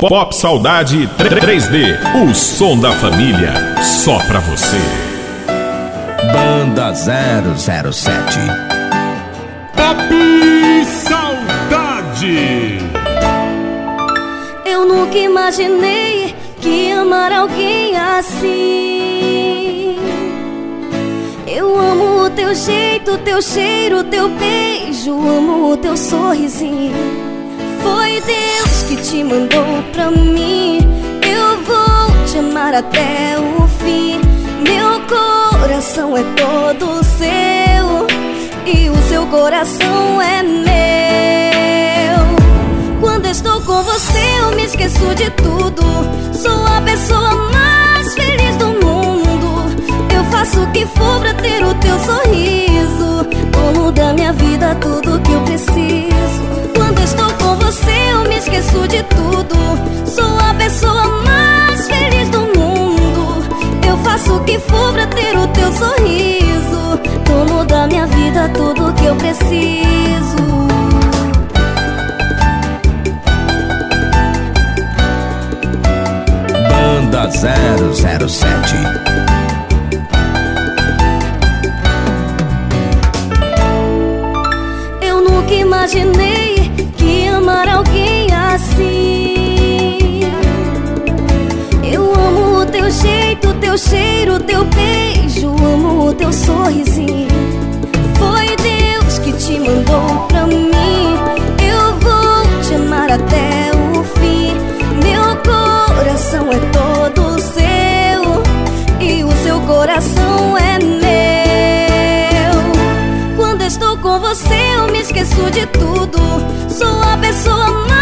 Pop Saudade 3D, o som da família, só pra você. Banda 007 Pop Saudade. Eu nunca imaginei que amar alguém assim. Eu amo o teu jeito, teu cheiro, teu beijo, amo o teu sorrisinho. Foi Deus que te mandou pra mim. Eu vou te amar até o fim. Meu coração é todo seu e o seu coração é meu. Quando estou com você, eu me esqueço de tudo. Sou a pessoa mais feliz do mundo. Eu faço o que for pra ter o teu sorriso. Dono da minha vida, tudo que eu preciso. Estou com você eu me esqueço de tudo. Sou a pessoa mais feliz do mundo. Eu faço o que for pra ter o teu sorriso. Dono da minha vida, tudo que eu preciso. Banda 007 Eu nunca imaginei teu cheiro, teu beijo, amo o teu sorrisinho. Foi Deus que te mandou pra mim. Eu vou te amar até o fim. Meu coração é todo seu e o seu coração é meu. Quando estou com você, eu me esqueço de tudo. Sou a pessoa mais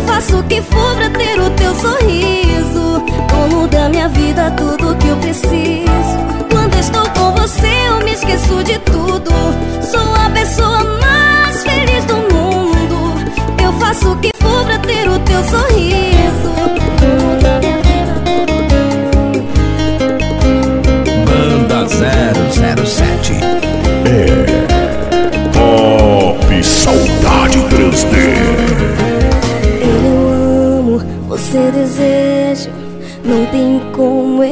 faço o que for pra ter o teu sorriso. Dono da minha vida, tudo que eu preciso. Quando estou com você eu me esqueço de tudo. Sou a pessoa mais feliz do mundo. Eu faço o que for pra ter o teu sorriso. Banda 007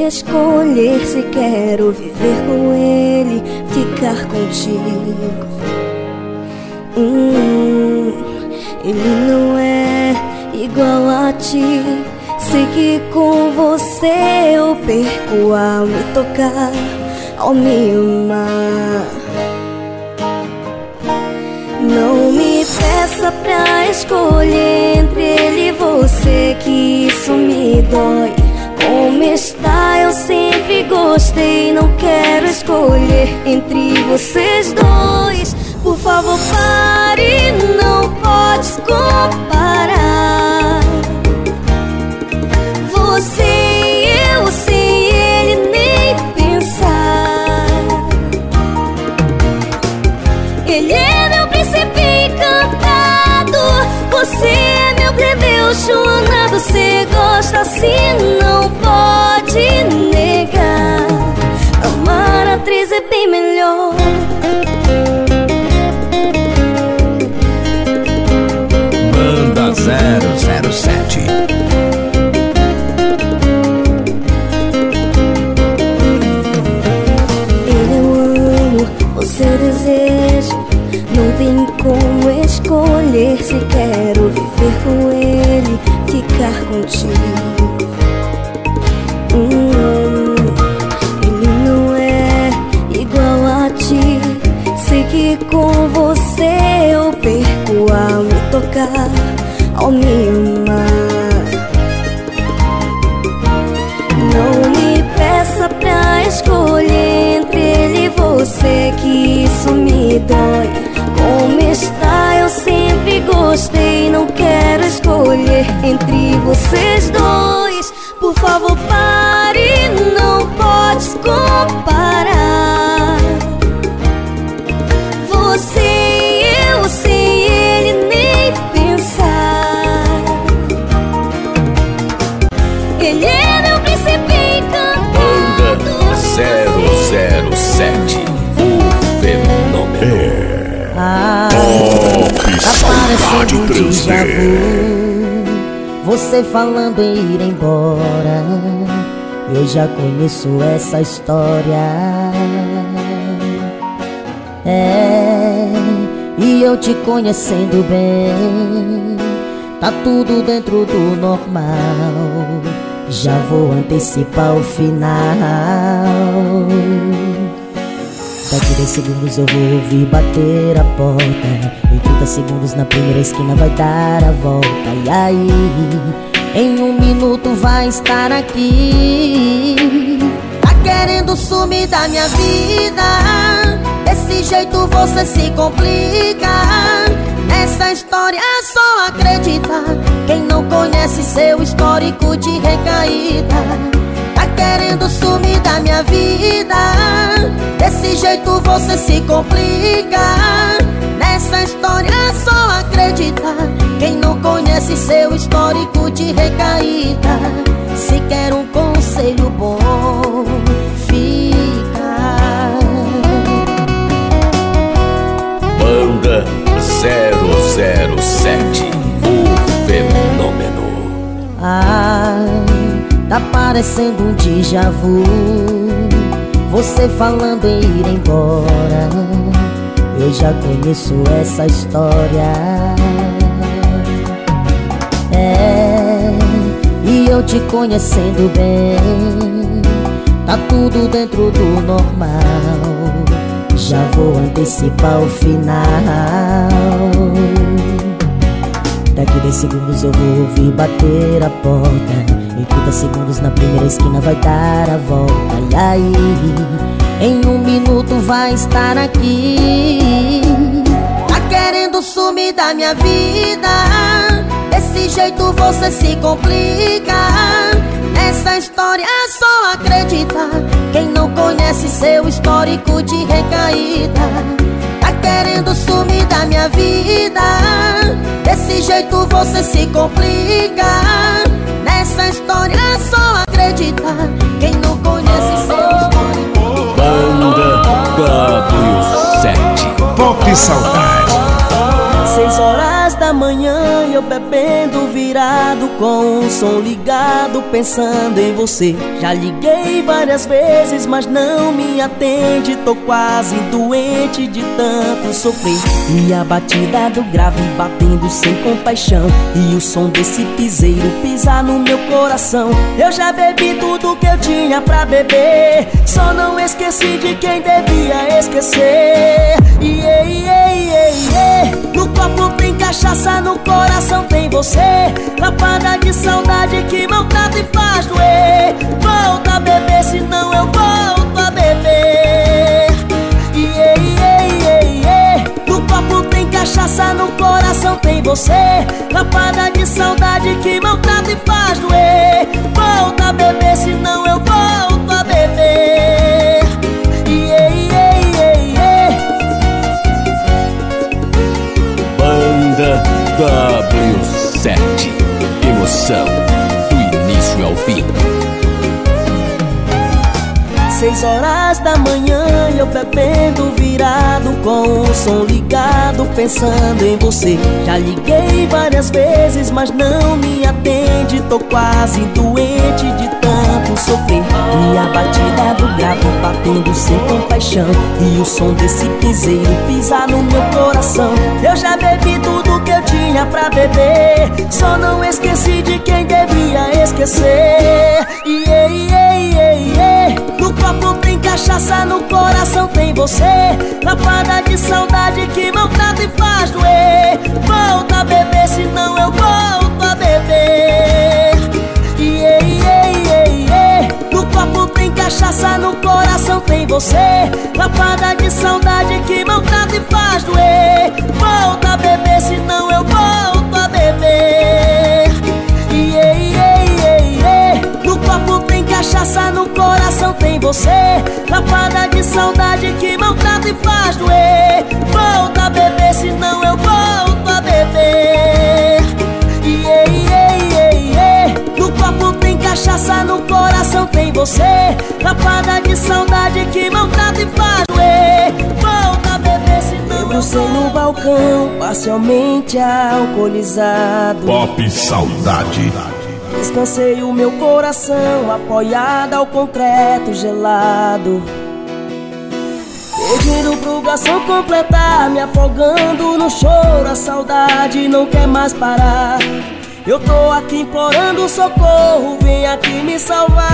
escolher se quero viver com ele, ficar contigo. Hum, ele não é igual a ti. Sei que com você eu perco ao me tocar, ao me amar. Não me peça pra escolher entre ele e você que isso me dói Como está? Eu sempre gostei Não quero escolher entre vocês dois. Por favor pare, não pode comparar. Você e eu sem ele nem pensar. Ele é meu príncipe encantado. Você é meu plebeu Joana, você gosta assim escolher entre vocês dois. Por favor, pare, não podes comparar. Você e eu sem ele nem pensar. Ele é meu príncipe encantado. Banda 007 O Fenômeno Ah, Top tá déjà 3D. Você falando em ir embora Eu já conheço essa história. É, e eu te conhecendo bem Tá tudo dentro do normal. Já vou antecipar o final 10 segundos eu vou ouvir bater a porta. Em 30 segundos na primeira esquina vai dar a volta. E aí, em um minuto vai estar aqui. Tá querendo sumir da minha vida. Desse jeito você se complica. Nessa história é só acredita Quem não conhece seu histórico de recaída querendo sumir da minha vida. Desse jeito você se complica. Nessa história é só acredita Quem não conhece seu histórico de recaída Se quer um conselho bom Fica. Banda 007 O Fenômeno. Ah, tá parecendo um déjà vu. Você falando em ir embora. Eu já conheço essa história. É, e eu te conhecendo bem. Tá tudo dentro do normal. Já vou antecipar o final 10 segundos eu vou ouvir bater a porta. Em 30 segundos na primeira esquina vai dar a volta. E aí, em um minuto vai estar aqui. Tá querendo sumir da minha vida. Desse jeito você se complica. Nessa história é só acredita Quem não conhece seu histórico de recaída querendo sumir da minha vida. Desse jeito você se complica. Nessa história é só acredita Quem não conhece seu histórico Banda W7 Pop Saudade. Seis horas da manhã eu bebendo virado com o som ligado pensando em você. Já liguei várias vezes mas não me atende. Tô quase doente de tanto sofrer. E a batida do grave batendo sem compaixão. E o som desse piseiro pisar no meu coração. Eu já bebi tudo que eu tinha pra beber. Só não esqueci de quem devia esquecer. Iê, iê, iê, iê. No copo tem cachaça, no coração tem você. Lapada de saudade que maltrata e faz doer. Volta a beber, senão eu volto a beber. Iê, iê, iê, iê. No copo tem cachaça, no coração tem você. Lapada de saudade que maltrata e faz doer. Volta a beber, senão eu volto a beber W7 Emoção do início ao fim. Seis horas da manhã eu bebendo virado com o som ligado pensando em você. Já liguei várias vezes mas não me atende. Tô quase doente de tanto sofrer. E a batida do gravo batendo sem compaixão. E o som desse piseiro pisar no meu coração. Eu já bebi tudo que eu tinha pra beber. Só não esqueci de quem devia esquecer. Iê, iê, iê, iê. No copo tem cachaça, no coração tem você. Lapada de saudade que maltrata e faz doer. Volta a beber, senão eu volto a beber tem cachaça, no coração tem você. Lapada de saudade que maltrata e faz doer. Volta a beber, senão eu volto a beber. Iê, iê, iê, iê. No você. Lapada de saudade que maltrata e faz doer. Volta a beber, senão eu volto a beber cachaça, no coração tem você. Lapada de saudade que maltrata e faz doer Volta a beber, senão eu Debrucei no balcão, parcialmente alcoolizado. Pop Saudade. Descansei o meu coração apoiado ao concreto gelado. Pedindo pro garçom completar Me afogando no choro. A saudade não quer mais parar Eu tô aqui implorando socorro Vem aqui me salvar.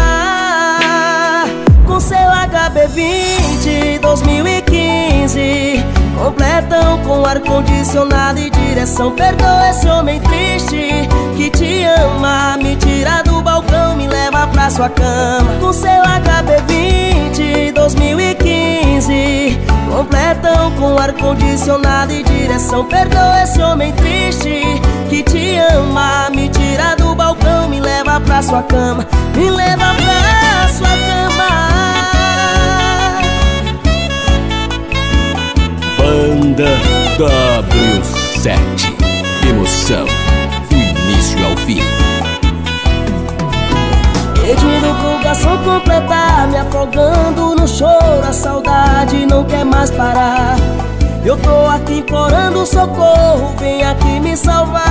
Com seu HB20 2015 Completão com ar-condicionado e direção. Perdoa esse homem triste que te ama Me tira do balcão, me leva pra sua cama. Com seu HB20 2015 Completão com ar-condicionado e direção. Perdoa esse homem triste que te ama. Me tira do balcão, me leva pra sua cama. Me leva pra sua cama. Banda W7 Emoção do início ao fim Pedindo pro garçom completar Me afogando no choro A saudade não quer mais parar. Eu tô aqui implorando socorro Vem aqui me salvar.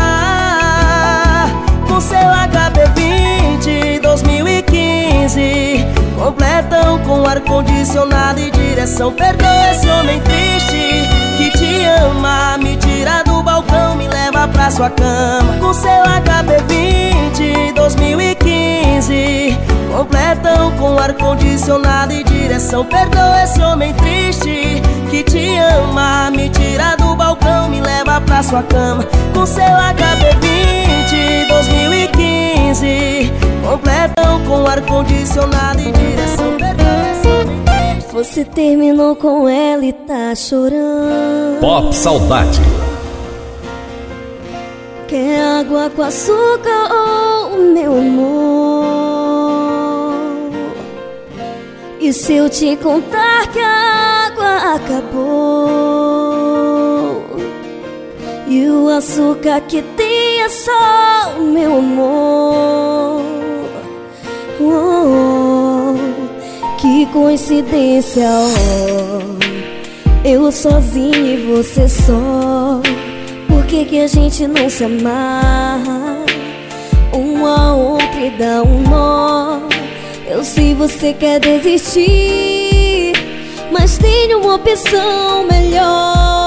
Com seu HB20 2015 Completão com ar-condicionado e direção. Perdoa esse homem triste que te ama Me tira do balcão, me leva pra sua cama. Com seu HB20 2015 Completão com ar-condicionado e direção. Perdoa esse homem triste que te ama. Me tira do balcão, me leva pra sua cama. Com seu HB20 2015 Completão com ar-condicionado e direção. Perdoa esse homem triste. Você terminou com ela e tá chorando. Pop Saudade. Quer água com açúcar ou meu amor? E se eu te contar que a água acabou? E o açúcar que tem é só o meu amor? Oh, que coincidência, oh. Eu sozinho e você só que, que a gente não se amarra? Um a outro e dá um nó Eu sei você quer desistir Mas tem uma opção melhor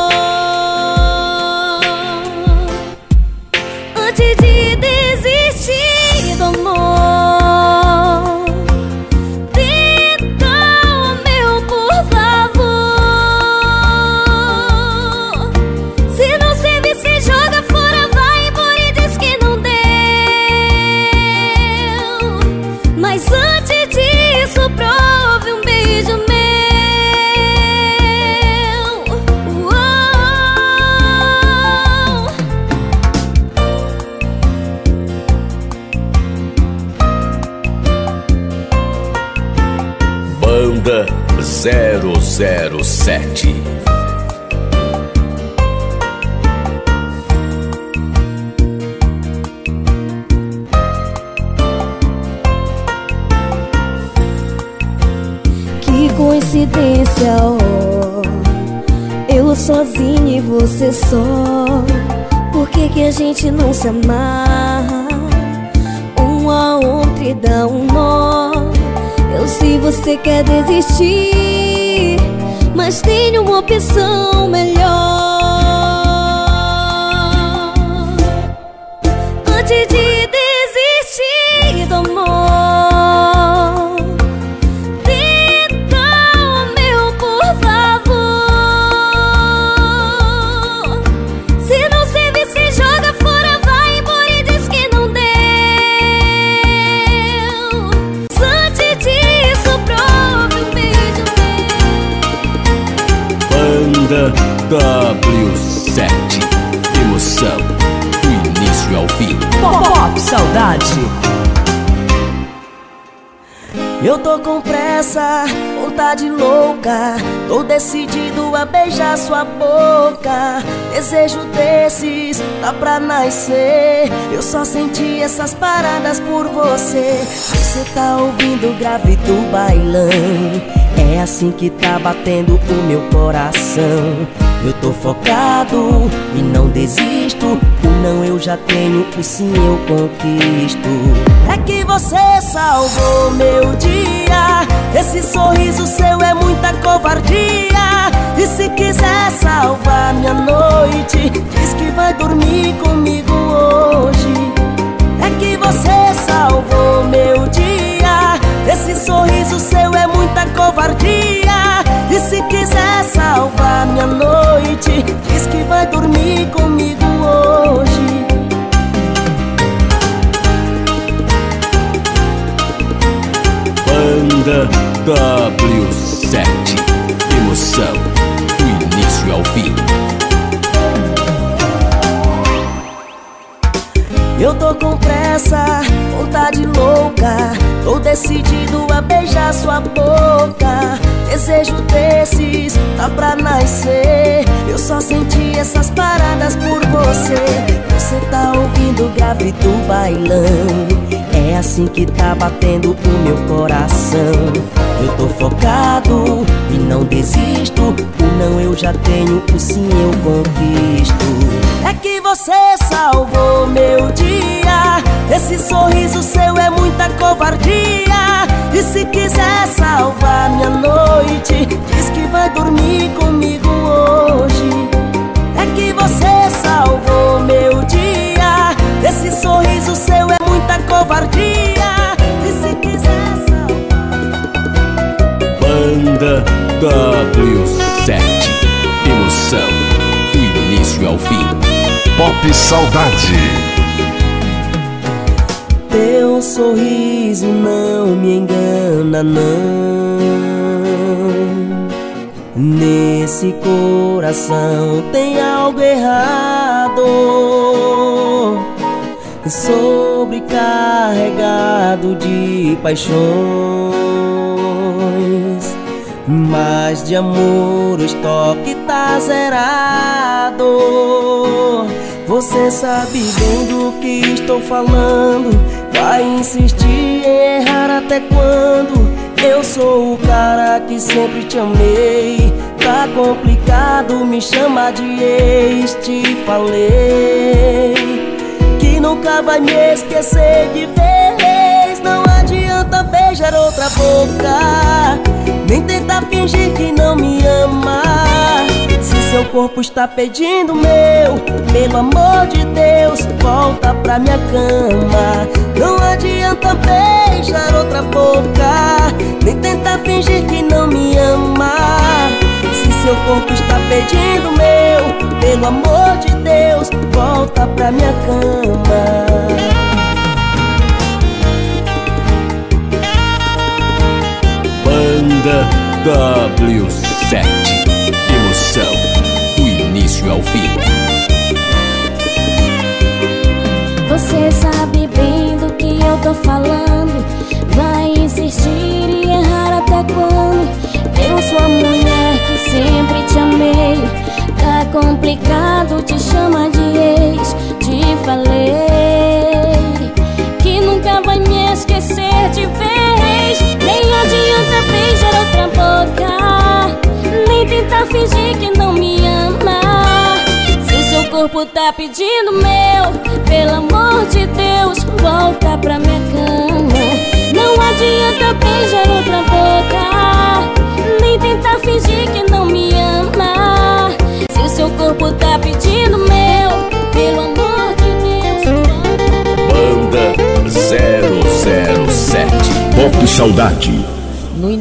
Banda 007 Que coincidência, oh. Eu sozinho e você só. Por que, que a gente não se amarra? Um a outro e dá um nó Eu sei você quer desistir Mas tem uma opção melhor saudade. Eu tô com pressa, vontade louca. Tô decidido a beijar sua boca. Desejo desses, tá pra nascer. Eu só senti essas paradas por você. Você tá ouvindo grave do bailão. É assim que tá batendo o meu coração eu tô focado e não desisto. O não eu já tenho, o sim eu conquisto. É que você salvou meu dia. Esse sorriso seu é muita covardia. E se quiser salvar minha noite Diz que vai dormir comigo W7 Emoção. Do início ao fim. Eu tô com pressa, vontade louca. Tô decidido a beijar sua boca Desejo desses, tá pra nascer. Eu só senti essas paradas por você. Você tá ouvindo o grave do bailão. É assim que tá batendo o meu coração. Eu tô focado e não desisto. O não eu já tenho, o sim eu conquisto. É que você salvou meu dia. Esse sorriso seu é muita covardia e se quiser salvar minha noite. Diz que vai dormir comigo hoje. É que você salvou meu dia. Esse sorriso seu é muita covardia. E se quiser salvar Banda W7 Emoção do início ao fim. Pop Saudade sorriso não me engana, não. Nesse coração tem algo errado. Sobrecarregado de paixões, mas de amor o estoque tá zerado. Você sabe bem do que estou falando Vai insistir em errar até quando? Eu sou o cara que sempre te amei. Tá complicado me chamar de ex Te falei Que nunca vai me esquecer de vez. Não adianta beijar outra boca Nem tentar fingir que não me ama. Seu corpo está pedindo meu Pelo amor de Deus, volta pra minha cama. Não adianta beijar outra boca Nem tentar fingir que não me ama. Se seu corpo está pedindo meu Pelo amor de Deus, volta pra minha cama Banda W7 Emoção início ao fim. Você sabe bem do que eu tô falando. Vai insistir e errar até quando? Eu sou a mulher que sempre te amei. Tá complicado, te chama de ex. Te falei que nunca vai me boca. Nem tentar fingir que não me ama. Corpo tá pedindo meu Pelo amor de Deus, volta pra minha cama. Não adianta beijar outra boca. Nem tentar fingir que não me ama. Se o seu corpo tá pedindo meu Pelo amor de Deus Banda 007 Pop Saudade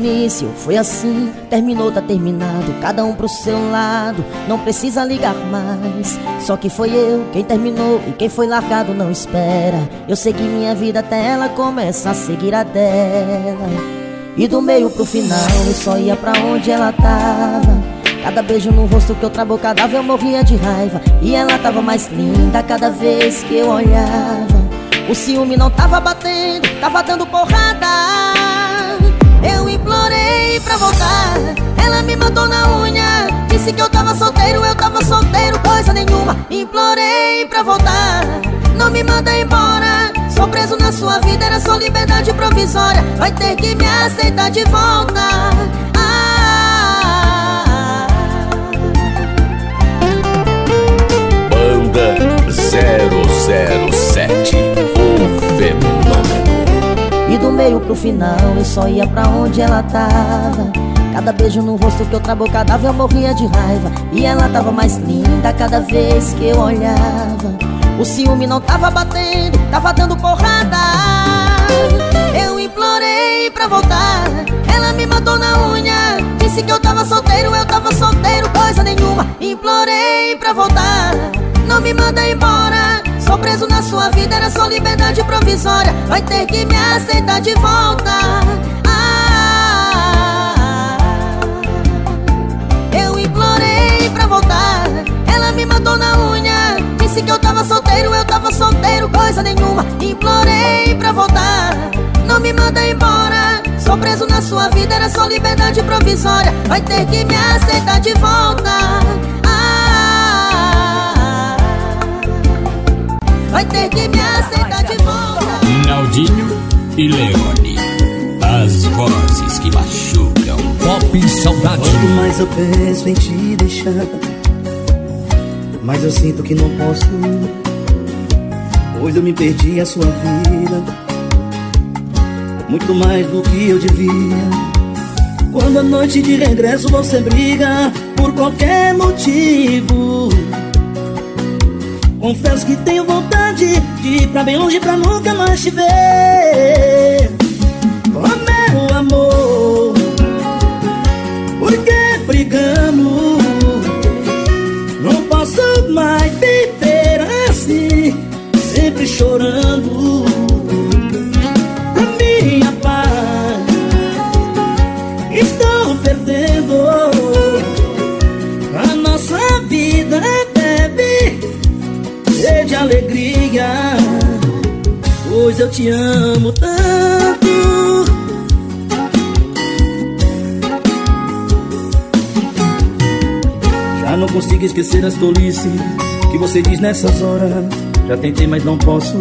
início. Foi assim, terminou, tá terminado. Cada um pro seu lado, não precisa ligar mais. Só que foi eu quem terminou e quem foi largado não espera. Eu segui minha vida até ela começa a seguir a dela. E do meio pro final eu só ia pra onde ela tava. Cada beijo no rosto que outra boca dava eu morria de raiva. E ela tava mais linda cada vez que eu olhava. O ciúme não tava batendo, tava dando porrada pra voltar. Ela me mandou na unha Disse que eu tava solteiro, eu tava solteiro Coisa nenhuma, implorei pra voltar. Não me manda embora. Sou preso na sua vida, era só liberdade provisória. Vai ter que me aceitar de volta. Ah, Banda 007 O Fenômeno meio pro final eu só ia pra onde ela tava. Cada beijo no rosto que eu trabocadava eu morria de raiva. E ela tava mais linda cada vez que eu olhava. O ciúme não tava batendo, tava dando porrada. Eu implorei pra voltar Ela me matou na unha Disse que eu tava solteiro, eu tava solteiro Coisa nenhuma, implorei pra voltar. Não me manda embora. Sou preso na sua vida, era só liberdade provisória. Vai ter que me aceitar de volta. Voltar. Ela me mandou na unha. Disse que eu tava solteiro, eu tava solteiro Coisa nenhuma, implorei pra voltar. Não me manda embora Sou preso na sua vida, era só liberdade provisória. Vai ter que me aceitar de volta. Ah, Vai ter que me aceitar de volta. Naldinho e Leone As vozes que machucam. Pop Saudade. Quanto mais eu penso em te deixar Mas eu sinto que não posso. Pois eu me perdi a sua vida Muito mais do que eu devia. Quando a noite de regresso você briga Por qualquer motivo. Confesso que tenho vontade De ir pra bem longe pra nunca mais te ver. Oh meu amor Por que brigamos? Não posso mais viver assim Sempre chorando Pois eu te amo tanto. Já não consigo esquecer as tolices Que você diz nessas horas. Já tentei, mas não posso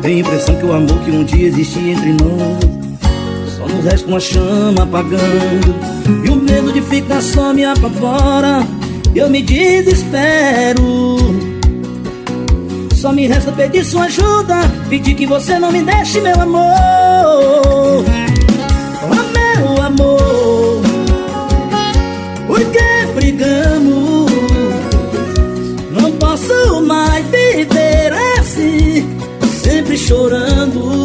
Tenho a impressão que o amor que um dia existia entre nós Só nos resta uma chama apagando. E o medo de ficar só me apavora. Eu me desespero Só me resta pedir sua ajuda Pedir que você não me deixe, meu amor. Oh, meu amor. Por que brigamos? Não posso mais viver assim Sempre chorando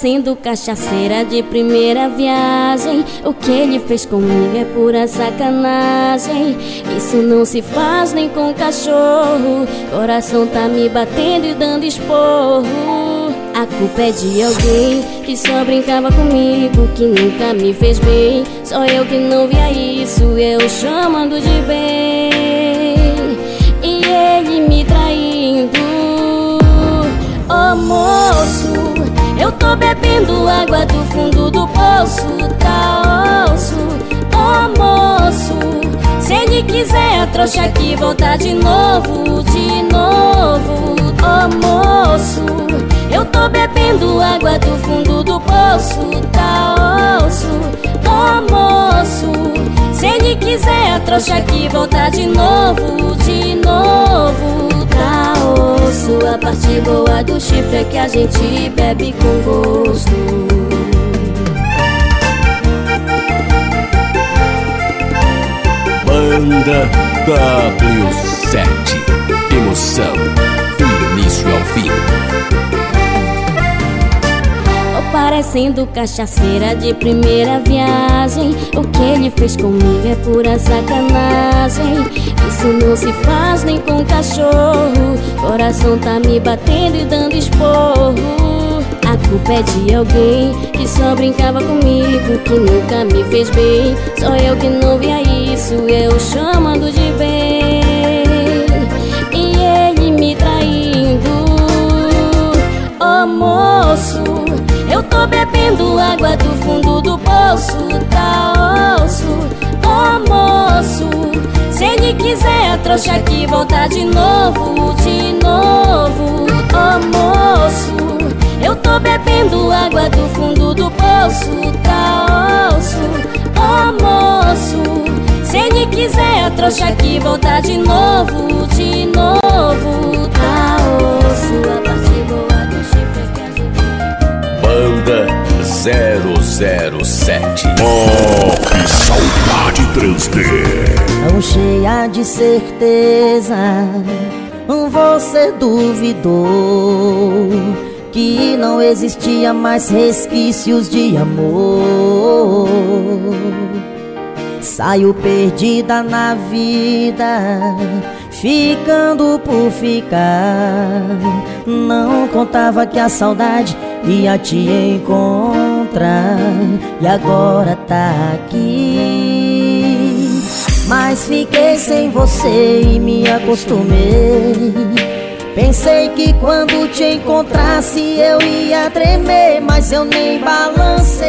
parecendo cachaceira de primeira viagem. O que ele fez comigo é pura sacanagem. Isso não se faz nem com cachorro. Coração tá me batendo e dando esporro. A culpa é de alguém que só brincava comigo, que nunca me fez bem. Só eu que não via isso, eu chamando de bem. E ele me traindo. Oh moço, eu tô bebendo água do fundo do poço, tá osso. Oh moço, se ele quiser a trouxa aqui voltar de novo, de novo. Oh moço, eu tô bebendo água do fundo do poço, tá osso. Oh moço, se ele quiser a trouxa aqui voltar de novo, de novo. Osso, a parte boa do chifre é que a gente bebe com gosto. Banda W7 Emoção parecendo cachaceira de primeira viagem. O que ele fez comigo é pura sacanagem. Isso não se faz nem com cachorro. Coração tá me batendo e dando esporro. A culpa é de alguém que só brincava comigo, que nunca me fez bem. Só eu que não via isso, eu chamando de bem. E ele me traindo. Oh moço, eu tô bebendo água do fundo do poço, tá osso. Oh moço, se ele quiser a trouxa aqui voltar de novo, de novo. Oh moço, eu tô bebendo água do fundo do poço, tá osso. Oh moço, se ele quiser a trouxa aqui voltar de novo, de novo. Tá osso, a parte Banda 007 Pop Saudade 3D. Tão cheia de certeza, você duvidou que não existia mais resquícios de amor. Saiu perdida na vida, ficando por ficar. Não contava que a saudade ia te encontrar, e agora tá aqui. Mas fiquei sem você e me acostumei. Pensei que quando te encontrasse eu ia tremer, mas eu nem balancei.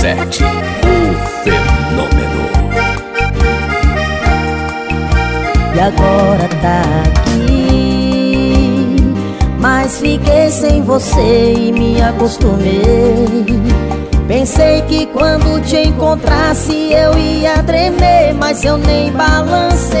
007 O Fenômeno E agora tá aqui. Mas fiquei sem você e me acostumei. Pensei que quando te encontrasse eu ia tremer, mas eu nem balancei.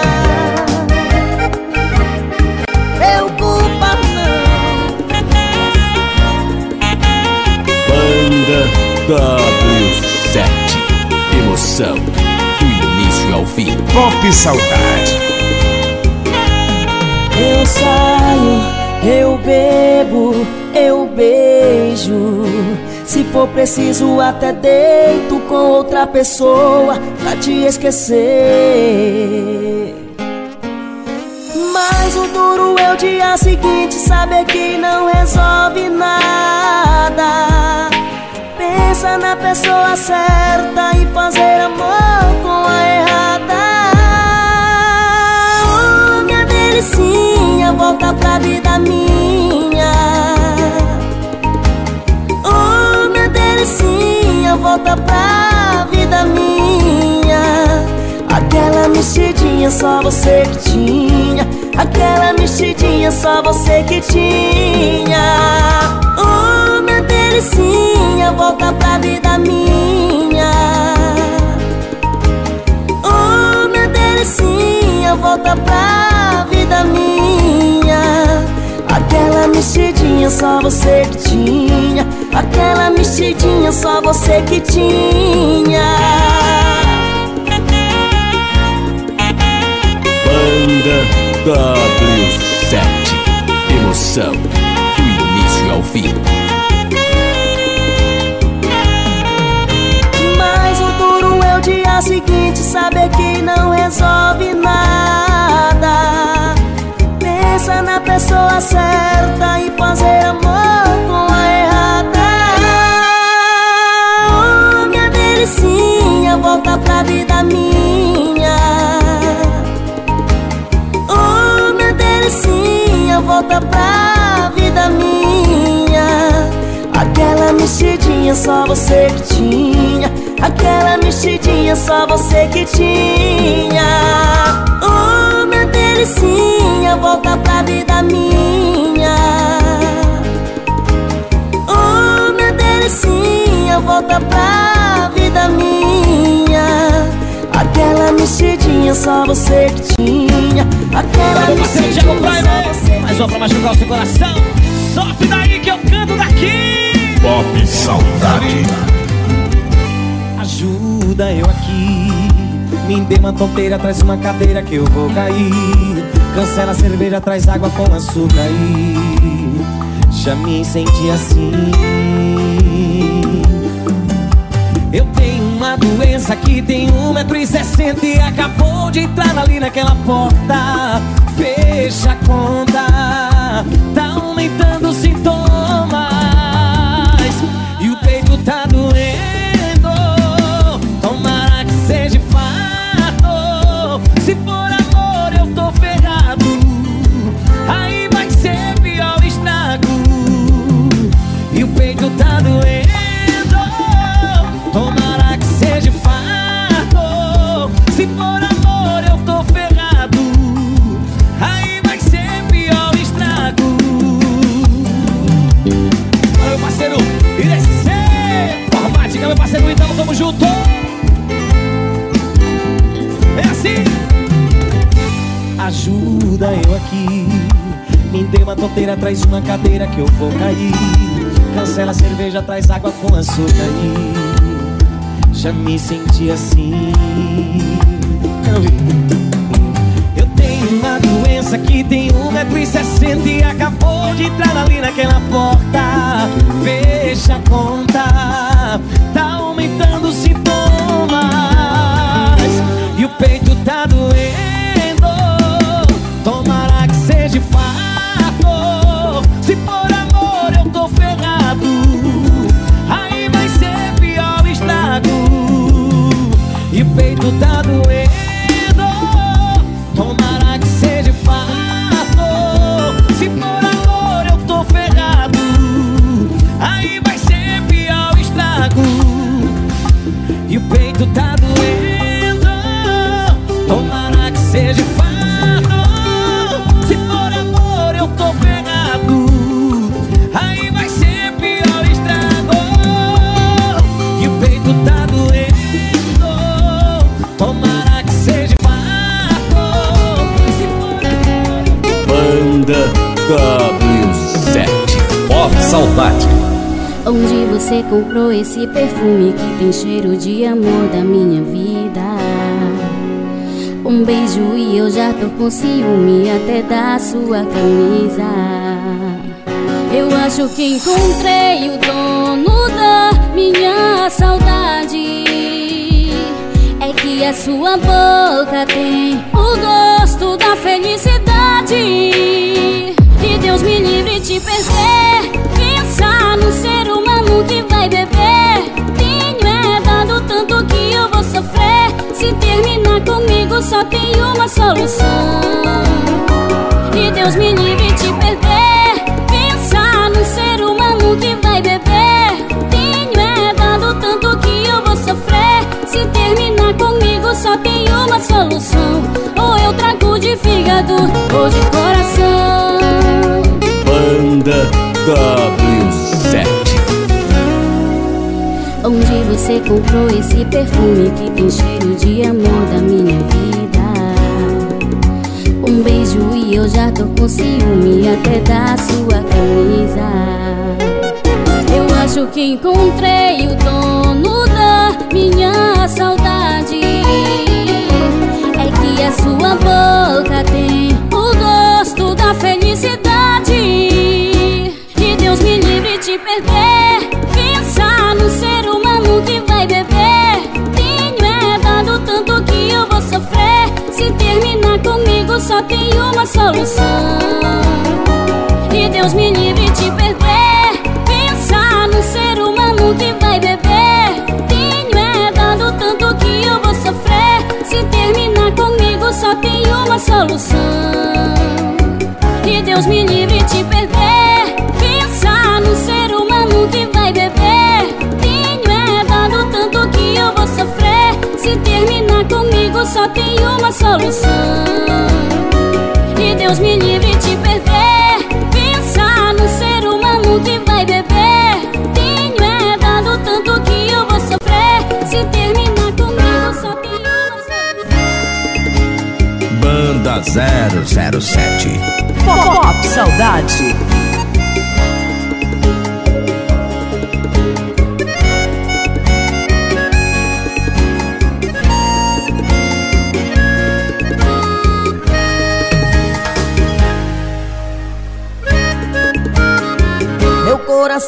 W7 Emoção do início ao fim Pop Saudade. Eu saio, eu bebo, eu beijo. Se for preciso, até deito com outra pessoa pra te esquecer. Mas o duro é o dia seguinte saber que não resolve nada. Pensa na pessoa certa e fazer amor com a errada. Oh, minha delicinha, volta pra vida minha. Oh, minha delicinha, volta pra vida minha. Aquela mexidinha só você que tinha. Aquela mexidinha só você que tinha. Oh, minha delicinha, volta pra vida minha. Oh, minha delicinha, volta pra vida minha. Aquela mexidinha só você que tinha. Aquela mexidinha só você que tinha. Banda W7 Emoção do início ao fim seguinte saber que não resolve nada. Pensa na pessoa certa e fazer amor com a errada. Oh, minha delicinha, volta pra vida minha. Oh, minha delicinha, volta pra vida minha. Aquela mexidinha só você que tinha. Aquela mexidinha só você que tinha Oh, minha delicinha, volta pra vida minha Oh, minha delicinha, volta pra vida minha Aquela mexidinha só você que tinha Aquela Meu mexidinha só você mais uma pra machucar o seu coração. Sofre daí que eu canto daqui. Pop Saudade. Ajuda eu aqui. Me dê uma tonteira, traz uma cadeira que eu vou cair. Cancela a cerveja, traz água com açúcar aí. Já me senti assim. Eu tenho uma doença que tem 1,60m e acabou de entrar ali naquela porta. Fecha a conta, tá aumentando os sintomas. Ajuda eu aqui. Me dê uma tonteira, traz uma cadeira que eu vou cair. Cancela a cerveja, traz água com açúcar. Já me senti assim. Eu tenho uma doença que tem 1,60m e acabou de entrar ali naquela porta. Fecha a conta, tá aumentando os sintomas. E o peito tá doendo. Comprou esse perfume que tem cheiro de amor da minha vida? Um beijo e eu já tô com ciúme até da sua camisa. Eu acho que encontrei o dono da minha saudade. É que a sua boca tem o gosto da felicidade. Que Deus me livre de perder. Pensar no ser humano que vai beber. Tenho é dado tanto que eu vou sofrer. Se terminar comigo, só tem uma solução. Que Deus me livre de perder. Pensar no ser humano que vai beber. Tenho é dado tanto que eu vou sofrer. Se terminar comigo, só tem uma solução. Ou eu trago de fígado ou de coração. Banda W7 Onde você comprou esse perfume que tem cheiro de amor da minha vida? Um beijo e eu já tô com ciúme até da sua camisa. Eu acho que encontrei o dono da minha saudade. É que a sua boca tem o gosto da felicidade. Se terminar comigo, só tem uma solução. Que Deus me livre de perder. Pensar no ser humano que vai beber. Tenho é dado tanto que eu vou sofrer. Se terminar comigo, só tem uma solução. Que Deus me livre de perder. Pensar no ser humano que vai Se terminar comigo, só tem uma solução. Que Deus me livre de perder. Pensar no ser humano que vai beber. Tenho é dado tanto que eu vou sofrer. Se terminar comigo, só tem uma solução. Banda 007 Pop Saudade.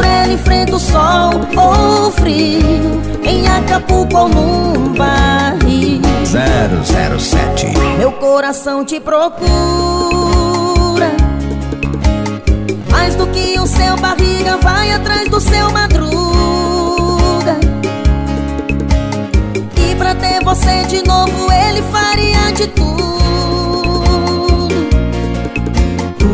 Por ele enfrenta o sol ou frio. Em Acapulco ou num barril. 007 meu coração te procura. Mais do que o seu barriga vai atrás do seu madruga. E pra ter você de novo ele faria de tudo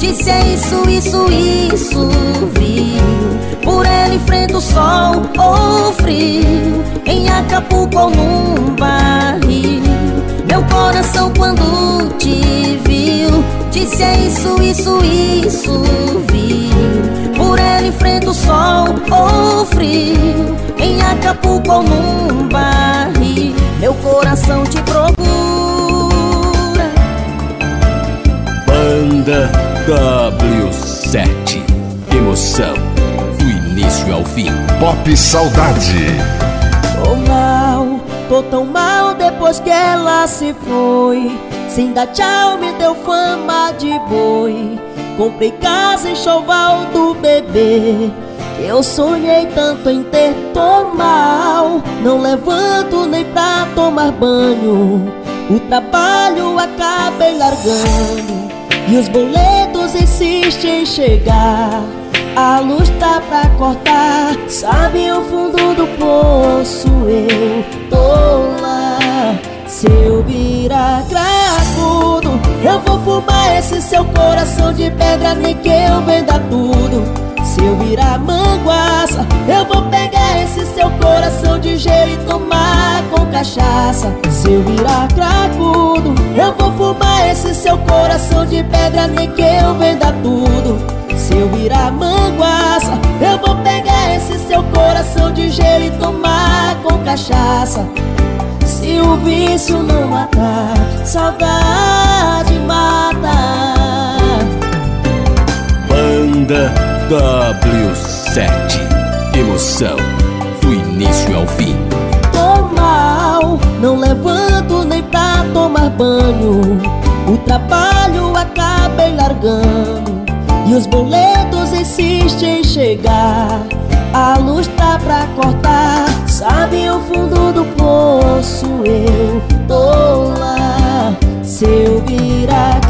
Disse é isso, isso, isso viu? Por ele enfrenta o sol ou frio. Em Acapulco ou num barril. Meu coração quando te viu. Disse é isso, isso, isso viu? Por ele enfrenta o sol ou frio. Em Acapulco ou num barril. Meu coração te procura. Banda W7 Emoção Do início ao fim. Pop Saudade. Tô mal, Tô tão mal depois que ela se foi. Sem dar tchau me deu fama de boi. Comprei casa em choval do bebê. Eu sonhei tanto em ter, tô mal Não levanto nem pra tomar banho. O trabalho acabei largando E os boletos insistem em chegar. A luz tá pra cortar. Sabe o fundo do poço Eu tô lá. Se eu virar cracudo Eu vou fumar esse seu coração de pedra Nem que eu venda tudo Se eu virar manguaça Eu vou pegar esse seu coração de gelo E tomar com cachaça. Se eu virar cracudo Eu vou fumar esse seu coração de pedra Nem que eu venda tudo. Se eu virar manguaça Eu vou pegar esse seu coração de gelo e tomar com cachaça. Se o vício não matar, saudade mata. Banda W7 Emoção do início ao fim. Tô mal, não levanto nem pra tomar banho. O trabalho acabei largando. E os boletos insistem em chegar. A luz tá pra cortar Sabe o fundo do poço. Eu tô lá Se eu virar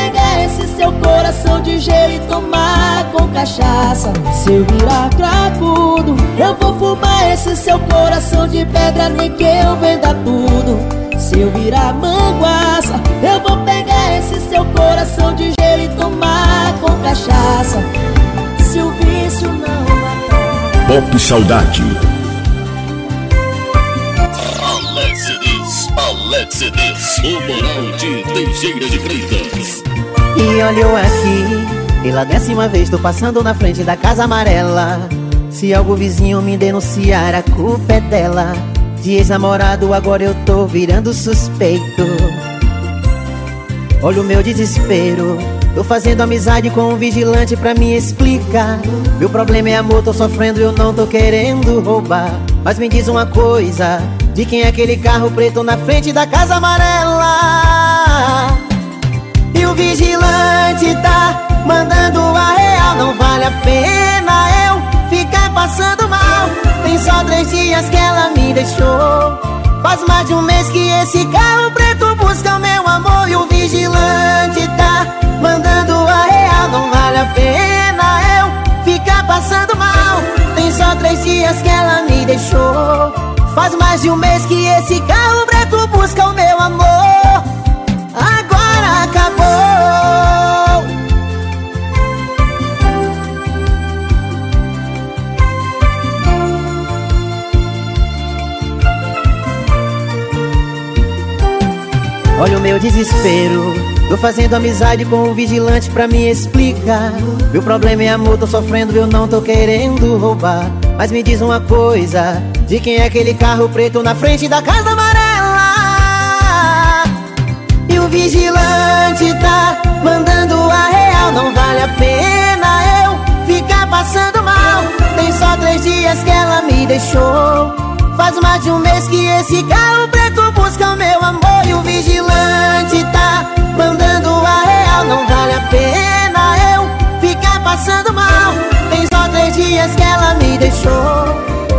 seu coração de gelo E tomar com cachaça. Se eu virar cracudo Eu vou fumar esse seu coração de pedra Nem que eu venda tudo. Se eu virar manguaça Eu vou pegar esse seu coração de gelo E tomar com cachaça. Se o vício não matar. Pop Saudade. Alex Cedês, Alex Cedês, o moral de Teixeira de Freitas E olha eu aqui, pela décima vez tô passando na frente da casa amarela. Se algum vizinho me denunciar, a culpa é dela. De ex-namorado agora eu tô virando suspeito. Olha o meu desespero Tô fazendo amizade com um vigilante pra me explicar. Meu problema é amor, tô sofrendo eu não tô querendo roubar. Mas me diz uma coisa De quem é aquele carro preto na frente da casa amarela E o vigilante tá mandando a real. Não vale a pena eu ficar passando mal. Tem só três dias que ela me deixou. Faz mais de um mês que esse carro preto busca o meu amor. E o vigilante tá mandando a real. Não vale a pena eu ficar passando mal. Tem só três dias que ela me deixou. Faz mais de um mês que esse carro preto busca o meu amor acabou. Olha o meu desespero. Tô fazendo amizade com um vigilante pra me explicar. Meu problema é amor, tô sofrendo, eu não tô querendo roubar. Mas me diz uma coisa De quem é aquele carro preto na frente da casa amarela? o vigilante tá mandando a real. Não vale a pena eu ficar passando mal. Tem só três dias que ela me deixou. Faz mais de um mês que esse carro preto busca o meu amor. E o vigilante tá mandando a real. Não vale a pena eu ficar passando mal. Tem só três dias que ela me deixou.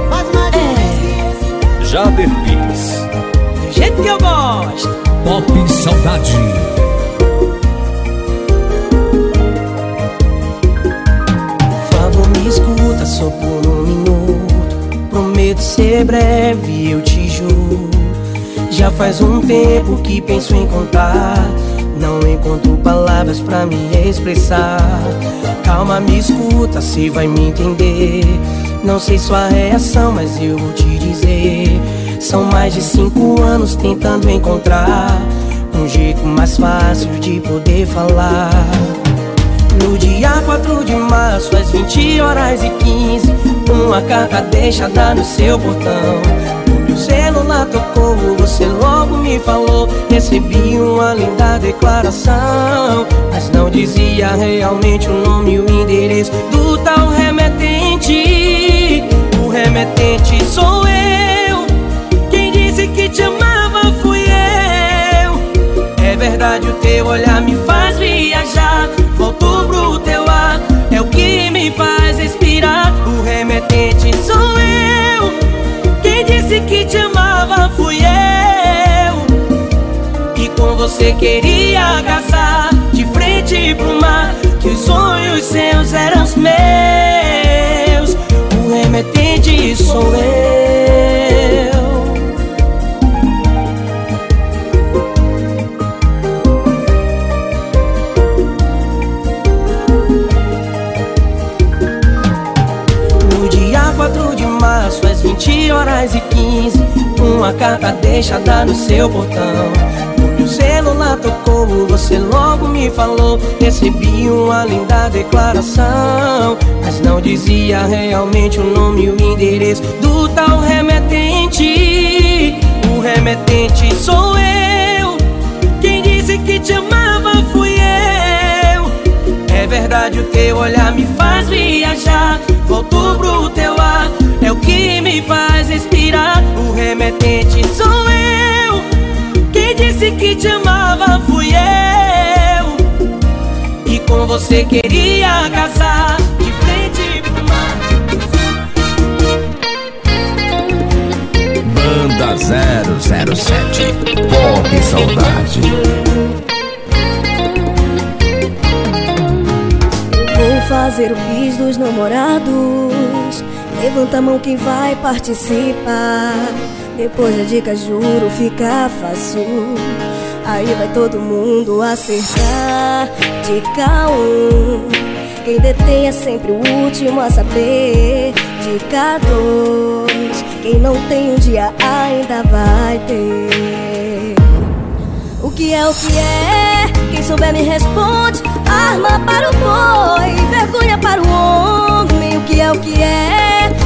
Faz mais de um mês que esse Jader Pires. Do jeito que eu gosto Pop Saudade. Favor me escuta só por um minuto. Prometo ser breve, eu te juro. Já faz um tempo que penso em contar. Não encontro palavras pra me expressar. Calma, me escuta, cê vai me entender. Não sei sua reação, mas eu vou te dizer São mais de cinco anos tentando encontrar Um jeito mais fácil de poder falar. No dia 4 de março, às 20 horas e 15 Uma carta deixada no seu portão O celular tocou, você logo me falou. Recebi uma linda declaração Mas não dizia realmente o nome e o endereço Do tal remetente. O remetente sou eu verdade, o teu olhar me faz viajar. Volto pro teu ar, é o que me faz respirar. O remetente sou eu. Quem disse que te amava fui eu. E com você queria casar De frente pro mar Que os sonhos seus eram os meus. O remetente sou eu deixada no seu portão O celular tocou, você logo me falou. Recebi uma linda declaração Mas não dizia realmente o nome e o endereço Do tal remetente. O remetente sou eu. Quem disse que te amava fui eu. É verdade, o teu olhar me faz viajar. Volto pro teu ar, é o que me faz O remetente sou eu Quem disse que te amava fui eu E com você queria casar De frente pro mar Banda 007 Pop Saudade. Vou fazer o bis dos namorados. Levanta a mão quem vai participar. Depois da dica, juro, fica fácil. Aí vai todo mundo acertar. Dica 1. Um. Quem detém é sempre o último a saber. Dica 2. Quem não tem um dia ainda vai ter. O que é o que é? Quem souber me responde. Arma para o boi, vergonha para o homem. O que é o que é?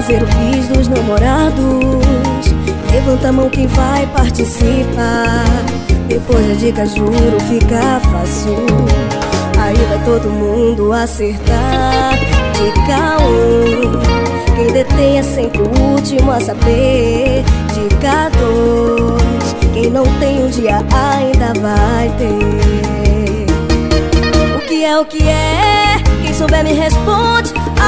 fazer o bis dos namorados. Levanta a mão quem vai participar. Depois da dica, juro, fica fácil. Aí vai todo mundo acertar. Dica 1. Um. Quem detém é sempre o último a saber. Dica 2. Quem não tem um dia ainda vai ter. O que é o que é? Quem souber me responde.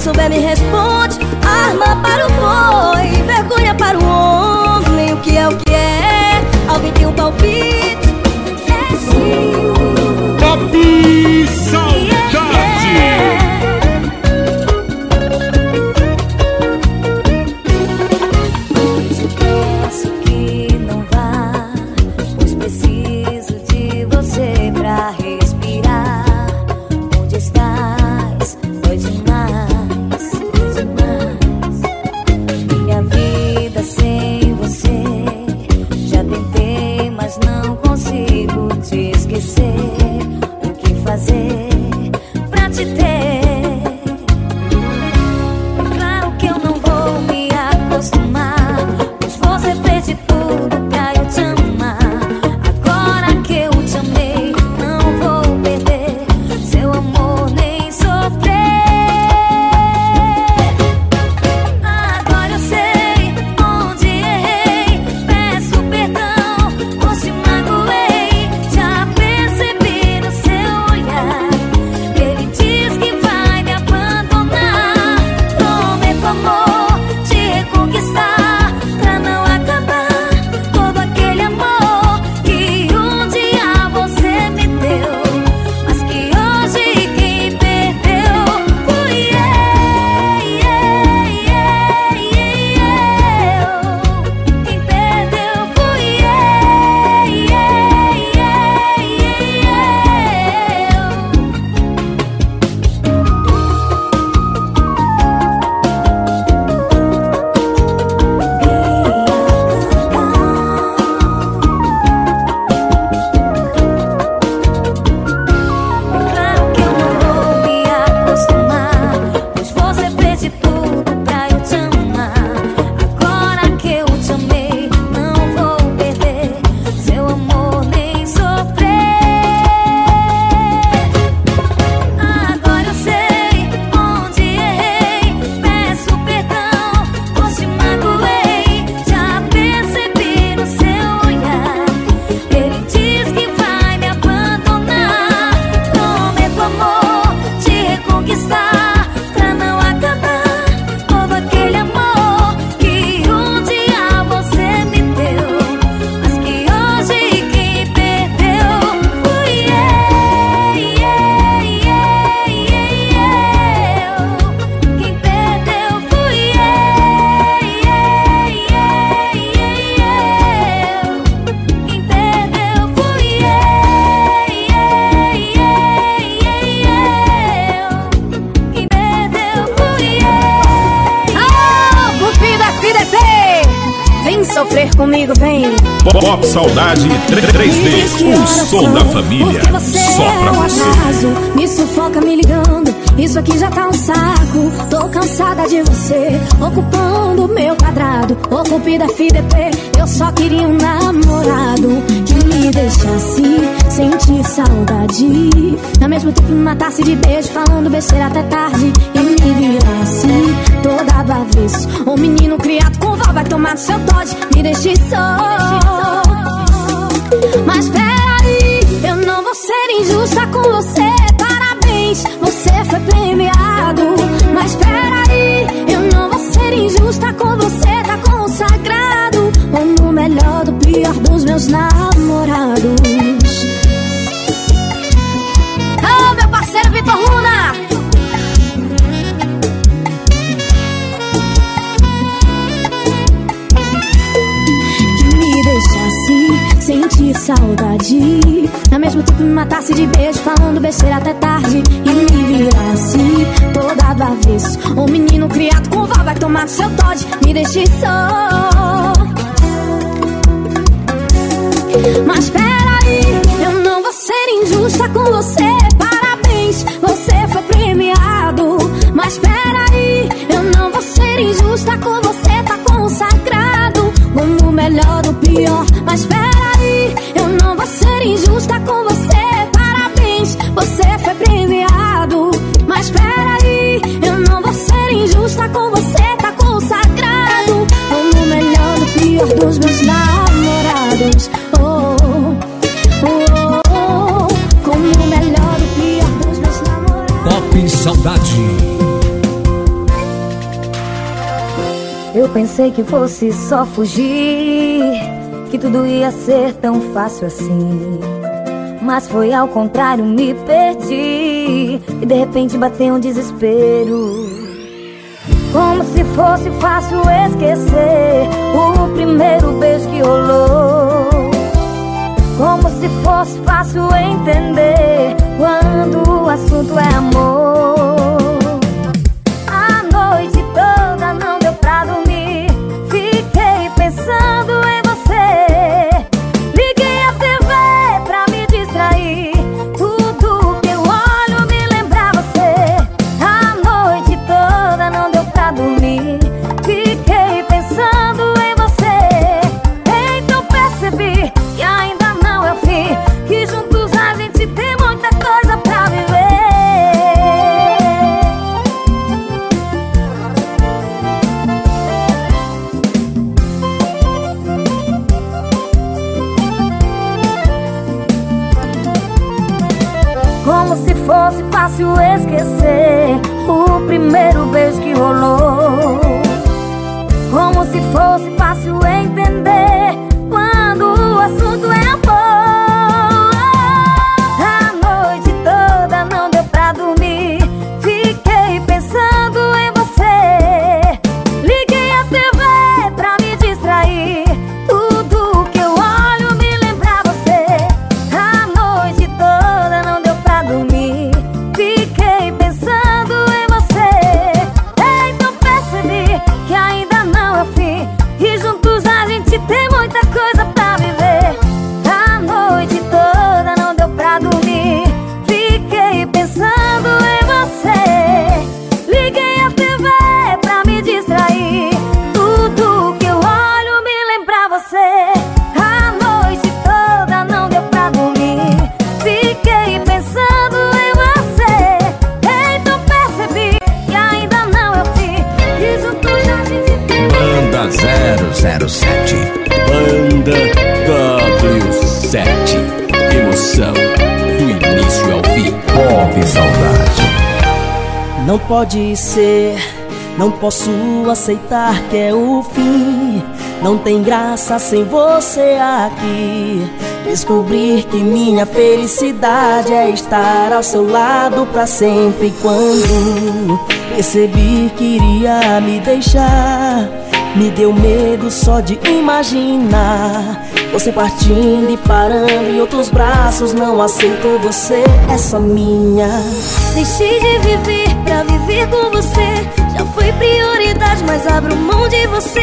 Quem souber me responde. Arma para o boi, vergonha para o homem. O que é o que é? Alguém tem um palpite? É chifre. Pop Pop Saudade 3D, o som da família. Só pra é você. me sufoca me ligando. Isso aqui já tá um saco. Tô cansada de você, ocupando meu quadrado. Ocupe da FDP, eu só queria um namorado que me deixasse sentir saudade. Ao mesmo tempo me matasse de beijo, falando besteira até tarde. E me virasse toda do avesso. Um menino criado com val vai tomar no seu Todd. Me deixe só. Mas peraí, eu não vou ser injusta com você. Parabéns, você foi premiado. Mas peraí, eu não vou ser injusta com você. Tá consagrado como o melhor do pior dos meus namorados. Ô, meu parceiro Vitor Luna! Sentir saudade. Ao mesmo tempo me matasse de beijo, falando besteira até tarde. E me virasse toda do avesso. Um menino criado com val vai tomar seu Todd. Me deixe só. Mas peraí, eu não vou ser injusta com você. Parabéns, você foi premiado. Mas peraí, eu não vou ser injusta com você. Tá consagrado como o melhor do pior. Mas peraí, ser injusta com você. Parabéns, você foi premiado. Mas peraí, eu não vou ser injusta com você. Tá consagrado como o melhor do pior dos meus namorados. Oh, oh, oh, como o melhor do pior dos meus namorados. Pop Saudade. Eu pensei que fosse só fugir, tudo ia ser tão fácil assim. Mas foi ao contrário, me perdi e de repente bateu um desespero. Como se fosse fácil esquecer o primeiro beijo que rolou. Como se fosse fácil entender quando o assunto é amor. Pode ser, não posso aceitar que é o fim. Não tem graça sem você aqui. Descobrir que minha felicidade é estar ao seu lado pra sempre. Quando percebi que iria me deixar, me deu medo só de imaginar. Você partindo e parando em outros braços. Não aceito você, é só minha. Deixei de viver pra viver com você. Já foi prioridade, mas abro mão de você.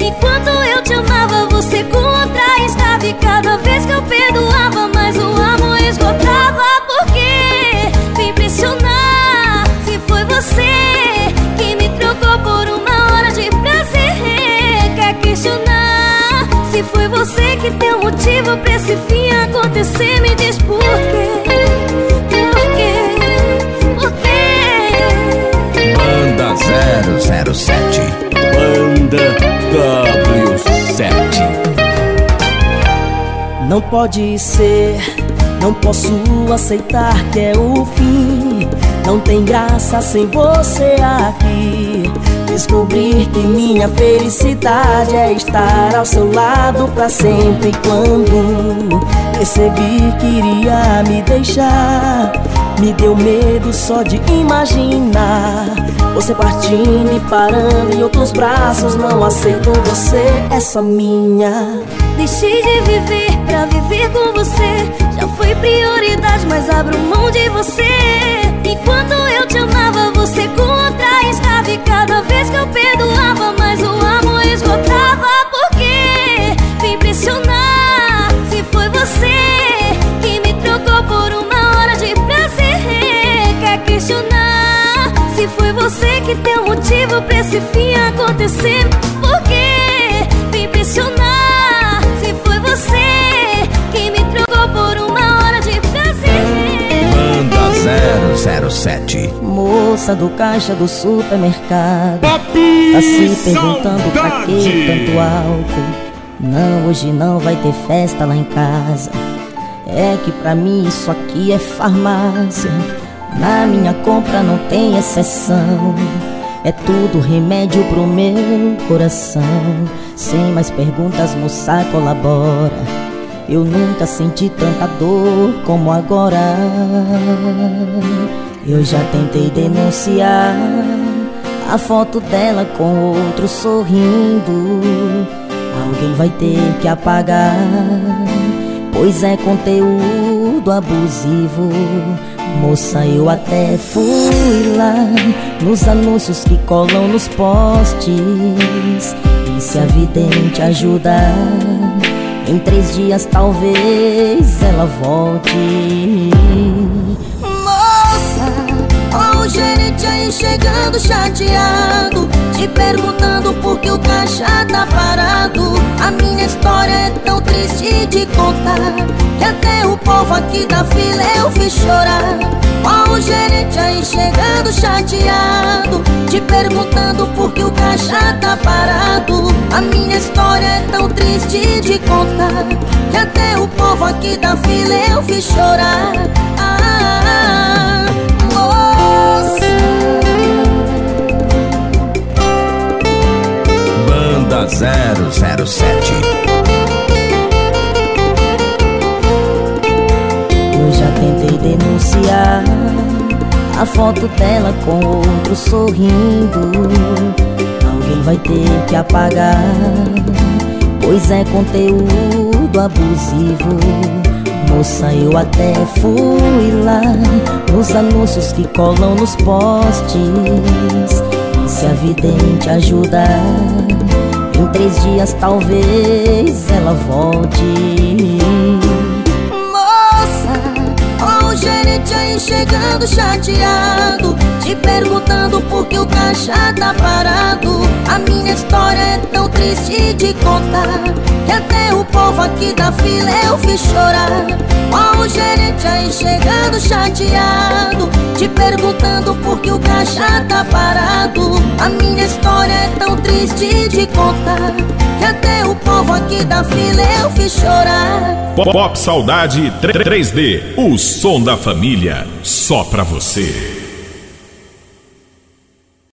Enquanto eu te amava, você com outra estava. E cada vez que eu perdoava, mais o amor esgotava. Por que me impressionar se foi você Que me trocou por uma hora de prazer. Quer questionar se foi você que deu motivo pra esse fim acontecer? Me diz por quê 007 Banda W7 Não pode ser, não posso aceitar que é o fim. Não tem graça sem você aqui. Descobrir que minha felicidade é estar ao seu lado pra sempre. Quando percebi que iria me deixar, me deu medo só de imaginar. Você partindo e parando em outros braços. Não aceito você, é só minha. Deixei de viver pra viver com você Já foi prioridade, mas abro mão de você Enquanto eu te amava, você com outra estava E cada vez que eu perdoava, mais o amor esgotava Por que me impressionar se foi você foi você que deu motivo pra esse fim acontecer. Por que me impressionar se foi você que me trocou por uma hora de prazer. Banda 007 Moça do caixa do supermercado. Tá se perguntando pra que tanto álcool. Não, hoje não vai ter festa lá em casa. É que pra mim isso aqui é farmácia Na minha compra não tem exceção É tudo remédio pro meu coração Sem mais perguntas, moça, colabora eu nunca senti tanta dor como agora. Eu já tentei denunciar a foto dela com outro sorrindo. Alguém vai ter que apagar, pois é conteúdo abusivo. Moça, eu até fui lá nos anúncios que colam nos postes. E se a vidente ajudar? Em três dias talvez ela volte gerente aí chegando chateado Te perguntando por que o caixa tá parado. A minha história é tão triste de contar Que até o povo aqui da fila eu fiz chorar. Ó o gerente aí chegando chateado Te perguntando por que o caixa tá parado. A minha história é tão triste de contar Que até o povo aqui da fila eu fiz chorar Banda 007 Eu já tentei denunciar a foto dela com outro sorrindo. Alguém vai ter que apagar, pois é conteúdo abusivo. Moça, eu até fui lá nos anúncios que colam nos postes. E se a vidente ajudar, em três dias talvez ela volte. Gerente aí chegando chateado Te perguntando por que o caixa tá parado. A minha história é tão triste de contar Que até o povo aqui da fila eu fiz chorar. Ó o gerente aí chegando chateado Te perguntando por que o caixa tá parado. A minha história é tão triste de contar Que até o povo aqui da fila eu fiz chorar. Pop Saudade 3D O som da família Só pra você